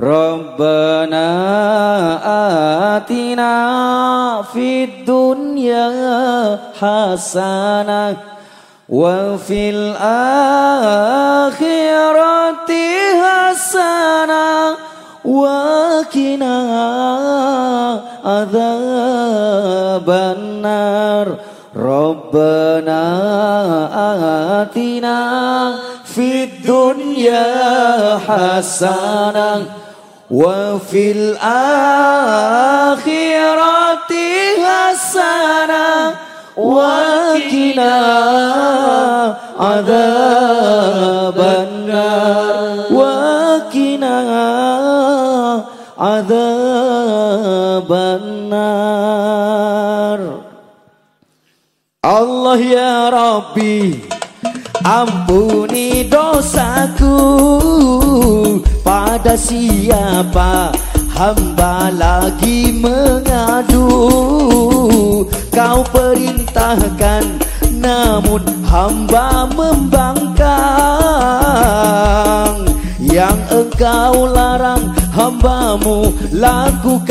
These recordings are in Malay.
ربنا آتنا في الدنيا حسنة وفي الآخرة حسنة وقنا عذاب النار. ربنا آتنا في الدنيا حسنة وفي الآخرة حسنة وقنا عذاب النار وقنا عذاب النار الله يا ربي Ampuni dosaku pada siapa hamba lagi mengadu? Kau perintahkan namun hamba membangkang. Yang engkau larang hambamu lakukan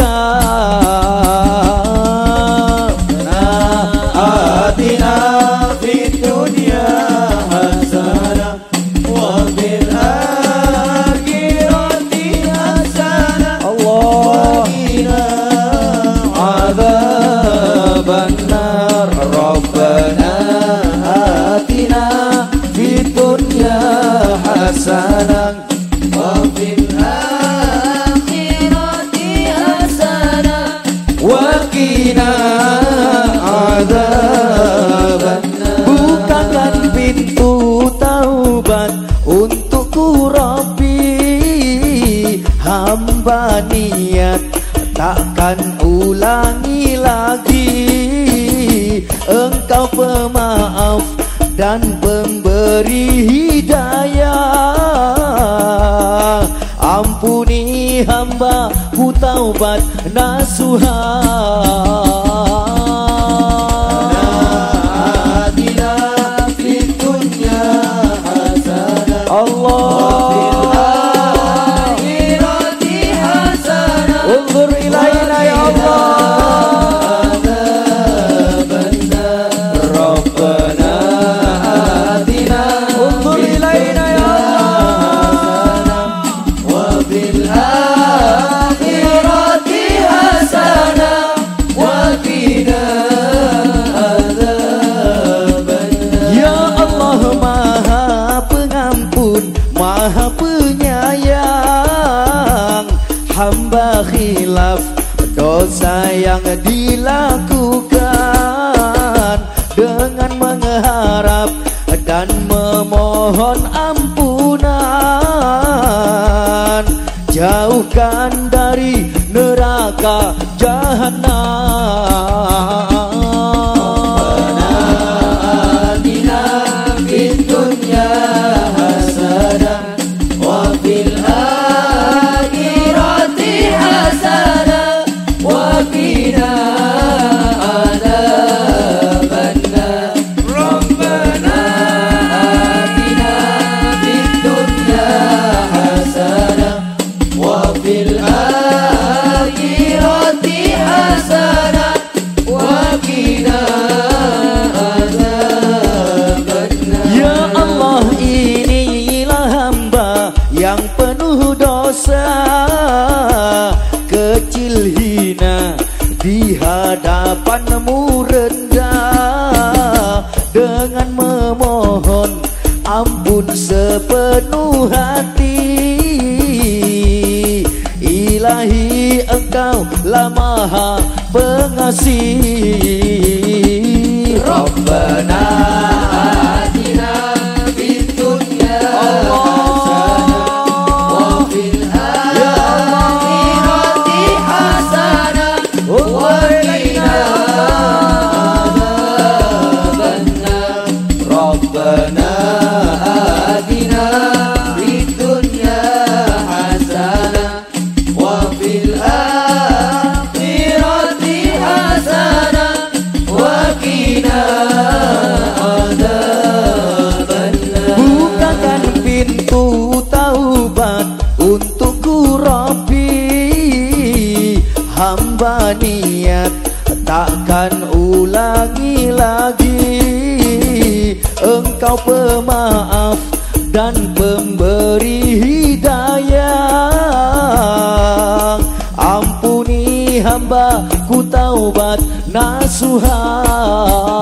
ulangi lagi. Engkau pemaaf dan pemberi hidayah. Ampuni hamba ku taubat nasuhah hamba khilaf dosa yang dilakukan. Dengan mengharap dan memohon ampunan jauhkan dari neraka jahanam maha pengasih. Rabbana Untukku Rabbi Hamba niat Takkan ulangi lagi. Engkau pemaaf Dan pemberi hidayah. Ampuni hamba Ku taubat nasuhah